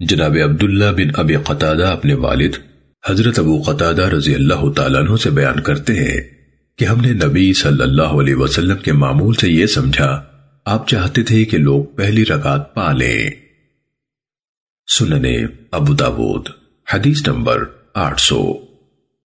جناب عبداللہ بن ابی قطادہ اپنے والد حضرت ابو قطادہ رضی اللہ تعالیٰ عنہ سے بیان کرتے ہیں کہ ہم نے نبی صلی اللہ علیہ وسلم کے معمول سے یہ سمجھا، آپ چاہتے تھے کہ لوگ پہلی رکعت پا لیں۔ سننے ابو داود، حدیث نمبر آٹھ سو۔